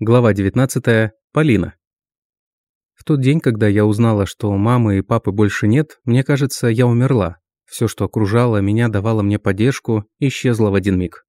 Глава 19. Полина. В тот день, когда я узнала, что мамы и папы больше нет, мне кажется, я умерла. Все, что окружало меня, давало мне поддержку, исчезло в один миг.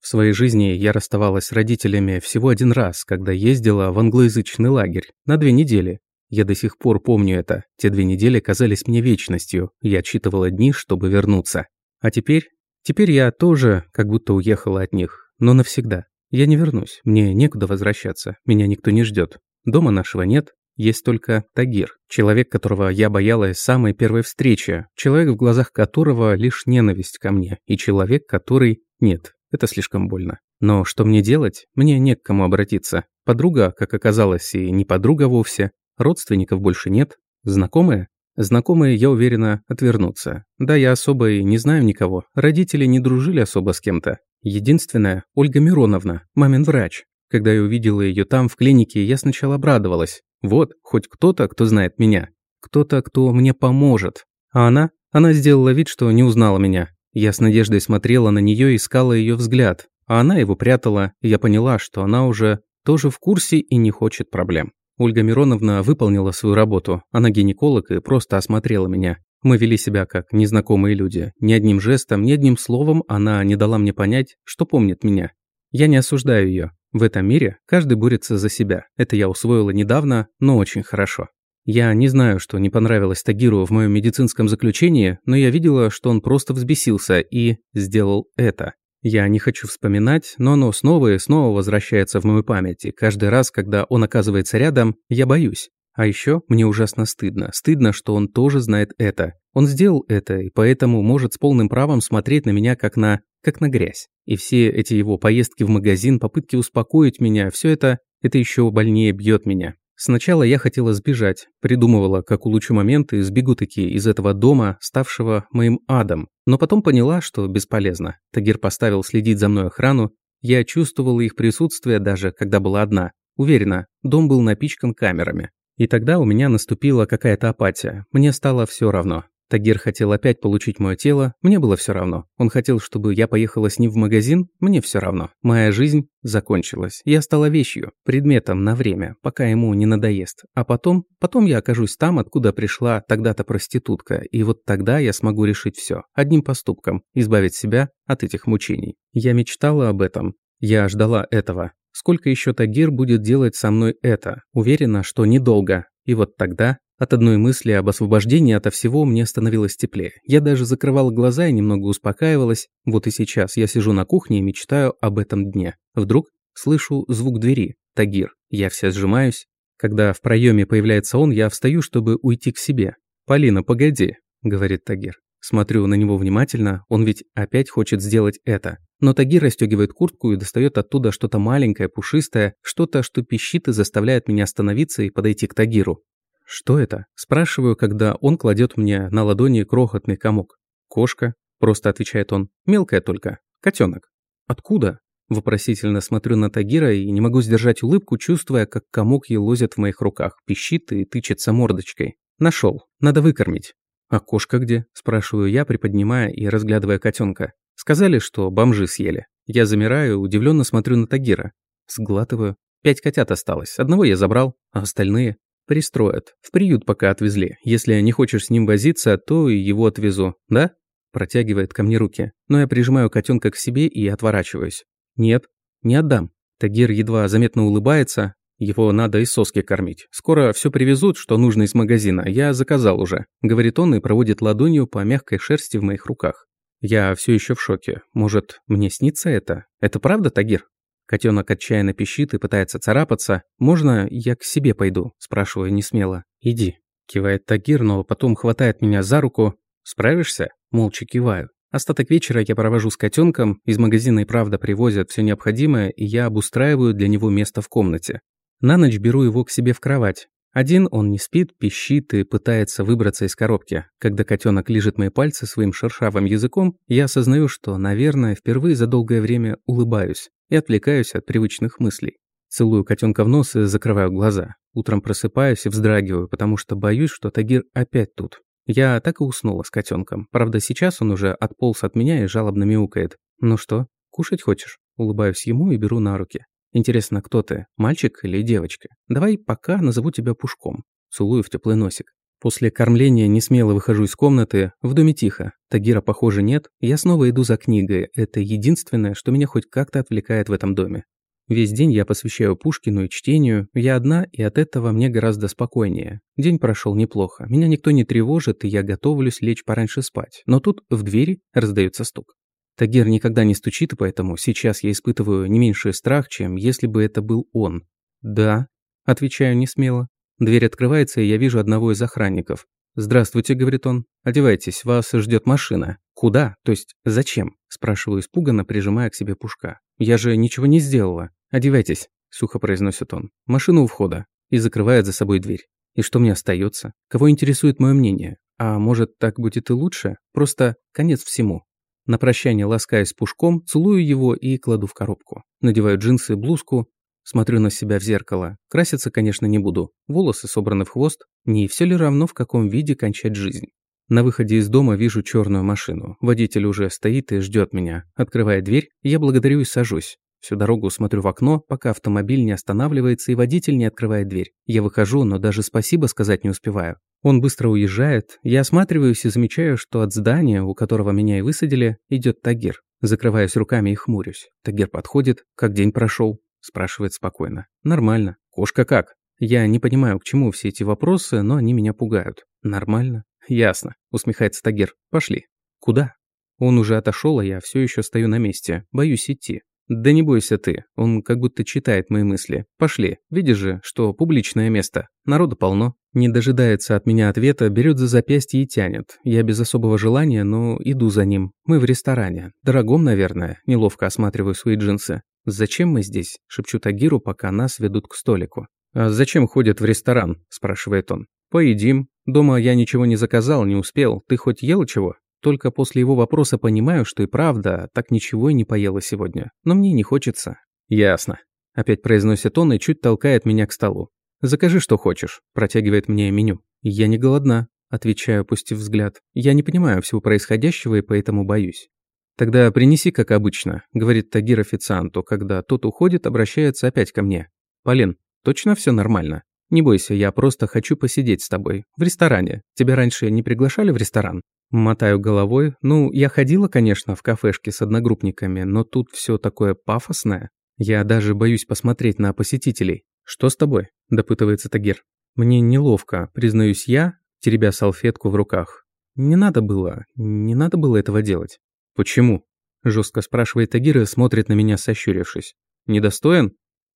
В своей жизни я расставалась с родителями всего один раз, когда ездила в англоязычный лагерь на две недели. Я до сих пор помню это. Те две недели казались мне вечностью. Я отсчитывала дни, чтобы вернуться. А теперь? Теперь я тоже как будто уехала от них. Но навсегда. Я не вернусь, мне некуда возвращаться, меня никто не ждет. Дома нашего нет, есть только Тагир, человек, которого я боялась с самой первой встречи, человек, в глазах которого лишь ненависть ко мне, и человек, который... Нет, это слишком больно. Но что мне делать? Мне не к кому обратиться. Подруга, как оказалось, и не подруга вовсе. Родственников больше нет. Знакомые? Знакомые, я уверена, отвернутся. Да, я особо и не знаю никого. Родители не дружили особо с кем-то. Единственная – Ольга Мироновна, мамин врач. Когда я увидела ее там, в клинике, я сначала обрадовалась. Вот, хоть кто-то, кто знает меня. Кто-то, кто мне поможет. А она? Она сделала вид, что не узнала меня. Я с надеждой смотрела на нее и искала ее взгляд. А она его прятала, и я поняла, что она уже тоже в курсе и не хочет проблем. Ольга Мироновна выполнила свою работу. Она гинеколог и просто осмотрела меня. Мы вели себя как незнакомые люди. Ни одним жестом, ни одним словом она не дала мне понять, что помнит меня. Я не осуждаю ее. В этом мире каждый борется за себя. Это я усвоила недавно, но очень хорошо. Я не знаю, что не понравилось Тагиру в моем медицинском заключении, но я видела, что он просто взбесился и сделал это. Я не хочу вспоминать, но оно снова и снова возвращается в мою память, и каждый раз, когда он оказывается рядом, я боюсь. А еще мне ужасно стыдно. Стыдно, что он тоже знает это. Он сделал это, и поэтому может с полным правом смотреть на меня как на... как на грязь. И все эти его поездки в магазин, попытки успокоить меня, все это... это еще больнее бьет меня. Сначала я хотела сбежать, придумывала, как улучшу момент и сбегу таки из этого дома, ставшего моим адом. Но потом поняла, что бесполезно. Тагир поставил следить за мной охрану. Я чувствовала их присутствие даже, когда была одна. Уверена, дом был напичкан камерами. И тогда у меня наступила какая-то апатия. Мне стало все равно. Тагир хотел опять получить мое тело, мне было все равно. Он хотел, чтобы я поехала с ним в магазин, мне все равно. Моя жизнь закончилась. Я стала вещью, предметом на время, пока ему не надоест. А потом, потом я окажусь там, откуда пришла тогда-то проститутка, и вот тогда я смогу решить все одним поступком, избавить себя от этих мучений. Я мечтала об этом. Я ждала этого. Сколько еще Тагир будет делать со мной это? Уверена, что недолго. И вот тогда от одной мысли об освобождении ото всего мне становилось теплее. Я даже закрывала глаза и немного успокаивалась. Вот и сейчас я сижу на кухне и мечтаю об этом дне. Вдруг слышу звук двери. Тагир. Я вся сжимаюсь. Когда в проеме появляется он, я встаю, чтобы уйти к себе. «Полина, погоди», — говорит Тагир. Смотрю на него внимательно, он ведь опять хочет сделать это. Но Тагир расстегивает куртку и достает оттуда что-то маленькое, пушистое, что-то, что пищит и заставляет меня остановиться и подойти к Тагиру. «Что это?» – спрашиваю, когда он кладет мне на ладони крохотный комок. «Кошка», – просто отвечает он. «Мелкая только. Котенок». «Откуда?» Вопросительно смотрю на Тагира и не могу сдержать улыбку, чувствуя, как комок елозит в моих руках, пищит и тычется мордочкой. Нашел. Надо выкормить. «А кошка где?» – спрашиваю я, приподнимая и разглядывая котенка. Сказали, что бомжи съели. Я замираю, удивленно смотрю на Тагира. Сглатываю. Пять котят осталось. Одного я забрал, а остальные пристроят. В приют пока отвезли. Если не хочешь с ним возиться, то и его отвезу. Да? Протягивает ко мне руки. Но я прижимаю котенка к себе и отворачиваюсь. Нет, не отдам. Тагир едва заметно улыбается, его надо из соски кормить. Скоро все привезут, что нужно из магазина. Я заказал уже», – говорит он и проводит ладонью по мягкой шерсти в моих руках. Я все еще в шоке. Может, мне снится это? Это правда, Тагир? Котенок отчаянно пищит и пытается царапаться. «Можно я к себе пойду?» – спрашиваю не смело. «Иди», – кивает Тагир, но потом хватает меня за руку. «Справишься?» – молча киваю. Остаток вечера я провожу с котенком, из магазина и правда привозят все необходимое, и я обустраиваю для него место в комнате. На ночь беру его к себе в кровать. Один он не спит, пищит и пытается выбраться из коробки. Когда котенок лижет мои пальцы своим шершавым языком, я осознаю, что, наверное, впервые за долгое время улыбаюсь и отвлекаюсь от привычных мыслей. Целую котенка в нос и закрываю глаза. Утром просыпаюсь и вздрагиваю, потому что боюсь, что Тагир опять тут. Я так и уснула с котенком. Правда, сейчас он уже отполз от меня и жалобно мяукает. «Ну что, кушать хочешь?» Улыбаюсь ему и беру на руки. Интересно, кто ты, мальчик или девочка? Давай пока назову тебя Пушком. Целую в теплый носик. После кормления не смело выхожу из комнаты, в доме тихо. Тагира, похоже, нет. Я снова иду за книгой. Это единственное, что меня хоть как-то отвлекает в этом доме. Весь день я посвящаю Пушкину и чтению. Я одна, и от этого мне гораздо спокойнее. День прошел неплохо. Меня никто не тревожит, и я готовлюсь лечь пораньше спать. Но тут в двери раздается стук. Тагир никогда не стучит, поэтому сейчас я испытываю не меньший страх, чем если бы это был он. «Да», – отвечаю несмело. Дверь открывается, и я вижу одного из охранников. «Здравствуйте», — говорит он. «Одевайтесь, вас ждет машина». «Куда? То есть зачем?» – спрашиваю испуганно, прижимая к себе пушка. «Я же ничего не сделала». «Одевайтесь», – сухо произносит он. «Машина у входа». И закрывает за собой дверь. И что мне остается? Кого интересует мое мнение? А может, так будет и лучше? Просто конец всему. На прощание ласкаясь пушком, целую его и кладу в коробку. Надеваю джинсы и блузку, Смотрю на себя в зеркало. Краситься, конечно, не буду. Волосы собраны в хвост. Не все ли равно, в каком виде кончать жизнь? На выходе из дома вижу черную машину. Водитель уже стоит и ждет меня. Открывая дверь, я благодарю и сажусь. Всю дорогу смотрю в окно, пока автомобиль не останавливается и водитель не открывает дверь. Я выхожу, но даже спасибо сказать не успеваю. Он быстро уезжает. Я осматриваюсь и замечаю, что от здания, у которого меня и высадили, идет Тагир. Закрываюсь руками и хмурюсь. Тагир подходит. Как день прошел? Спрашивает спокойно. Нормально. Кошка как? Я не понимаю, к чему все эти вопросы, но они меня пугают. Нормально? Ясно. Усмехается Тагир. Пошли. Куда? Он уже отошел, а я все еще стою на месте. Боюсь идти. Да не бойся ты, он как будто читает мои мысли. Пошли, видишь же, что публичное место. Народу полно. Не дожидается от меня ответа, берет за запястье и тянет. Я без особого желания, но иду за ним. Мы в ресторане. Дорогом, наверное. Неловко осматриваю свои джинсы. «Зачем мы здесь?» – шепчу Тагиру, пока нас ведут к столику. «А зачем ходят в ресторан?» – спрашивает он. «Поедим. Дома я ничего не заказал, не успел. Ты хоть ел чего?» Только после его вопроса понимаю, что и правда, так ничего и не поела сегодня. Но мне не хочется. «Ясно», – опять произносит он и чуть толкает меня к столу. «Закажи, что хочешь», – протягивает мне меню. «Я не голодна», – отвечаю, опустив взгляд. «Я не понимаю всего происходящего и поэтому боюсь». «Тогда принеси, как обычно», — говорит Тагир официанту, когда тот уходит, обращается опять ко мне. «Полин, точно все нормально? Не бойся, я просто хочу посидеть с тобой. В ресторане. Тебя раньше не приглашали в ресторан?» Мотаю головой. Ну, я ходила, конечно, в кафешке с одногруппниками, но тут все такое пафосное. Я даже боюсь посмотреть на посетителей. «Что с тобой?» – допытывается Тагир. «Мне неловко, признаюсь я, теребя салфетку в руках. Не надо было, не надо было этого делать. «Почему?» – жестко спрашивает Тагир и смотрит на меня, сощурившись. «Недостоин?»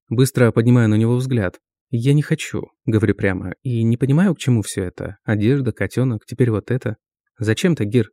Быстро поднимаю на него взгляд. «Я не хочу», – говорю прямо, и не понимаю, к чему все это. Одежда, котенок, теперь вот это. «Зачем, Тагир?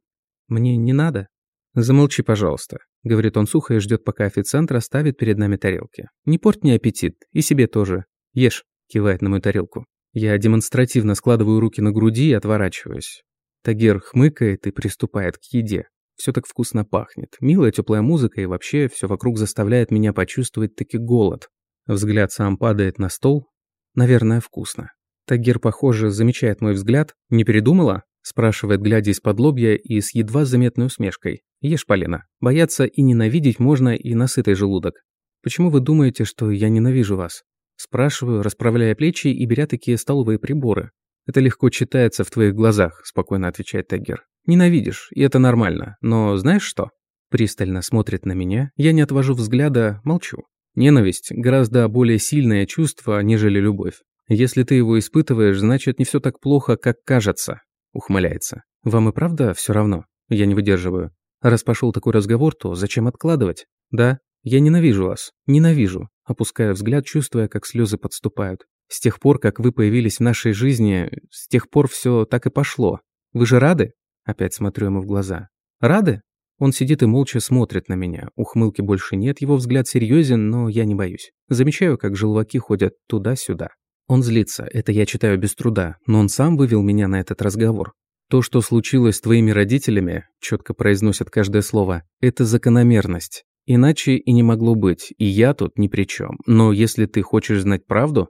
Мне не надо?» «Замолчи, пожалуйста», – говорит он сухо и ждет, пока официант расставит перед нами тарелки. «Не порть мне аппетит, и себе тоже. Ешь», – кивает на мою тарелку. Я демонстративно складываю руки на груди и отворачиваюсь. Тагир хмыкает и приступает к еде. Все так вкусно пахнет. Милая теплая музыка и вообще все вокруг заставляет меня почувствовать таки голод. Взгляд сам падает на стол. Наверное, вкусно. Тагир, похоже, замечает мой взгляд. «Не передумала?» Спрашивает, глядя из-под лобья и с едва заметной усмешкой. «Ешь, Полина. Бояться и ненавидеть можно и на сытый желудок. Почему вы думаете, что я ненавижу вас?» Спрашиваю, расправляя плечи и беря такие столовые приборы. «Это легко читается в твоих глазах», – спокойно отвечает Тагир. Ненавидишь, и это нормально. Но знаешь что? Пристально смотрит на меня, я не отвожу взгляда, молчу. Ненависть – гораздо более сильное чувство, нежели любовь. Если ты его испытываешь, значит, не все так плохо, как кажется. Ухмыляется. Вам и правда все равно? Я не выдерживаю. Раз пошел такой разговор, то зачем откладывать? Да, я ненавижу вас. Ненавижу. Опускаю взгляд, чувствуя, как слезы подступают. С тех пор, как вы появились в нашей жизни, с тех пор все так и пошло. Вы же рады? Опять смотрю ему в глаза. «Рады?» Он сидит и молча смотрит на меня. Ухмылки больше нет, его взгляд серьезен, но я не боюсь. Замечаю, как желваки ходят туда-сюда. Он злится, это я читаю без труда, но он сам вывел меня на этот разговор. То, что случилось с твоими родителями, четко произносят каждое слово, это закономерность. Иначе и не могло быть, и я тут ни при чем. Но если ты хочешь знать правду...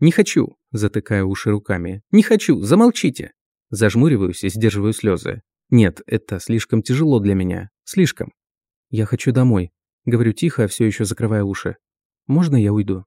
Не хочу, затыкаю уши руками. Не хочу, замолчите. Зажмуриваюсь и сдерживаю слезы. Нет, это слишком тяжело для меня. Слишком. Я хочу домой. Говорю тихо, все еще закрывая уши. можно я уйду?»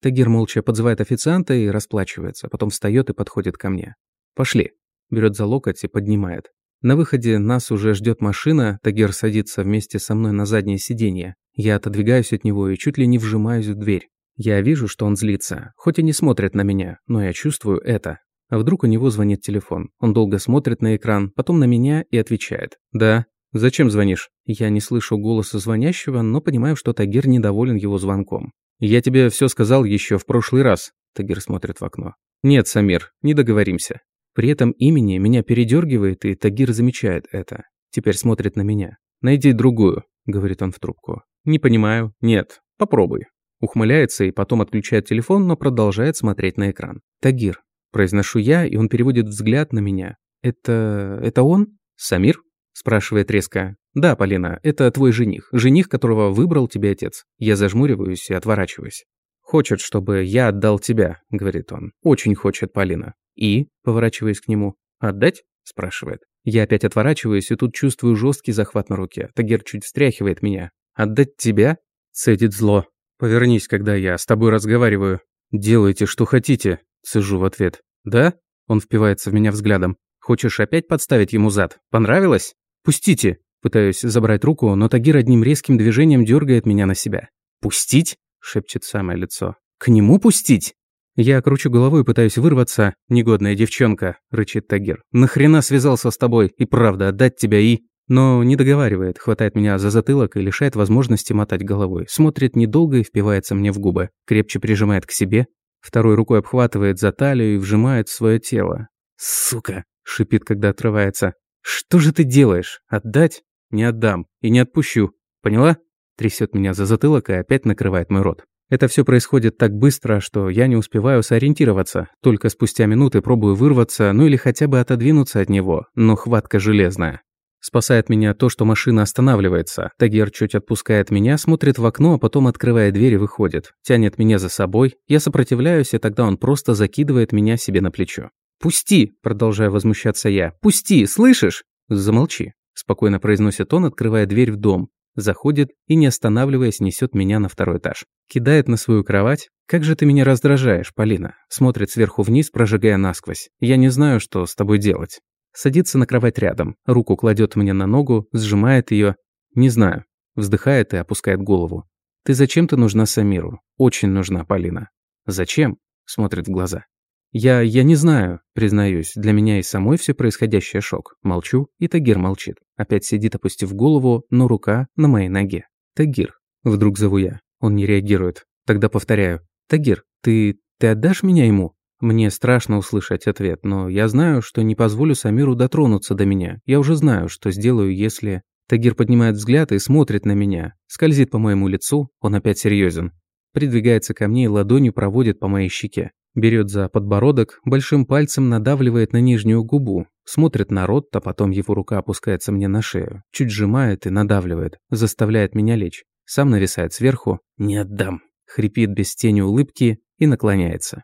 Тагир молча подзывает официанта и расплачивается, потом встает и подходит ко мне. «Пошли». Берет за локоть и поднимает. На выходе нас уже ждет машина, Тагир садится вместе со мной на заднее сиденье. Я отодвигаюсь от него и чуть ли не вжимаюсь в дверь. Я вижу, что он злится, хоть и не смотрит на меня, но я чувствую это. А вдруг у него звонит телефон? Он долго смотрит на экран, потом на меня и отвечает. «Да, «Зачем звонишь?» Я не слышу голоса звонящего, но понимаю, что Тагир недоволен его звонком. «Я тебе все сказал еще в прошлый раз», – Тагир смотрит в окно. «Нет, Самир, не договоримся». При этом имени меня передергивает, и Тагир замечает это. Теперь смотрит на меня. «Найди другую», – говорит он в трубку. «Не понимаю». «Нет, попробуй». Ухмыляется и потом отключает телефон, но продолжает смотреть на экран. «Тагир», – произношу я, и он переводит взгляд на меня. «Это... это он? Самир?» Спрашивает резко. «Да, Полина, это твой жених. Жених, которого выбрал тебе отец». Я зажмуриваюсь и отворачиваюсь. «Хочет, чтобы я отдал тебя», — говорит он. «Очень хочет, Полина». «И?» — поворачиваясь к нему. «Отдать?» — спрашивает. Я опять отворачиваюсь и тут чувствую жесткий захват на руке. Тагир чуть встряхивает меня. «Отдать тебя?» — цедит зло. «Повернись, когда я с тобой разговариваю». «Делайте, что хотите», — цежу в ответ. «Да?» — он впивается в меня взглядом. «Хочешь опять подставить ему зад? Понравилось?» «Пустите!» Пытаюсь забрать руку, но Тагир одним резким движением дергает меня на себя. «Пустить?» – шепчет самое лицо. «К нему пустить?» Я кручу головой пытаюсь вырваться. «Негодная девчонка», – рычит Тагир. «Нахрена связался с тобой? И правда, отдать тебя и...» Но не договаривает, хватает меня за затылок и лишает возможности мотать головой. Смотрит недолго и впивается мне в губы. Крепче прижимает к себе. Второй рукой обхватывает за талию и вжимает в свое тело. «Сука!» – шипит, когда отрывается. «Что же ты делаешь? Отдать? Не отдам. И не отпущу. Поняла?» Трясет меня за затылок и опять накрывает мой рот. Это все происходит так быстро, что я не успеваю сориентироваться. Только спустя минуты пробую вырваться, ну или хотя бы отодвинуться от него, но хватка железная. Спасает меня то, что машина останавливается. Тагер чуть отпускает меня, смотрит в окно, а потом открывает дверь выходит. Тянет меня за собой. Я сопротивляюсь, и тогда он просто закидывает меня себе на плечо. «Пусти!» – продолжая возмущаться я. «Пусти! Слышишь?» «Замолчи!» – спокойно произносит он, открывая дверь в дом. Заходит и, не останавливаясь, несет меня на второй этаж. Кидает на свою кровать. «Как же ты меня раздражаешь, Полина!» Смотрит сверху вниз, прожигая насквозь. «Я не знаю, что с тобой делать». Садится на кровать рядом. Руку кладет мне на ногу, сжимает ее. «Не знаю». Вздыхает и опускает голову. «Ты зачем-то нужна Самиру. Очень нужна, Полина». «Зачем?» Смотрит в глаза. Я... я не знаю, признаюсь, для меня и самой все происходящее шок. Молчу, и Тагир молчит. Опять сидит, опустив голову, но рука на моей ноге. Тагир. Вдруг зову я. Он не реагирует. Тогда повторяю. Тагир, ты... ты отдашь меня ему? Мне страшно услышать ответ, но я знаю, что не позволю Самиру дотронуться до меня. Я уже знаю, что сделаю, если... Тагир поднимает взгляд и смотрит на меня. Скользит по моему лицу, он опять серьезен. Придвигается ко мне и ладонью проводит по моей щеке. Берет за подбородок, большим пальцем надавливает на нижнюю губу, смотрит на рот, а потом его рука опускается мне на шею, чуть сжимает и надавливает, заставляет меня лечь. Сам нависает сверху. «Не отдам!» Хрипит без тени улыбки и наклоняется.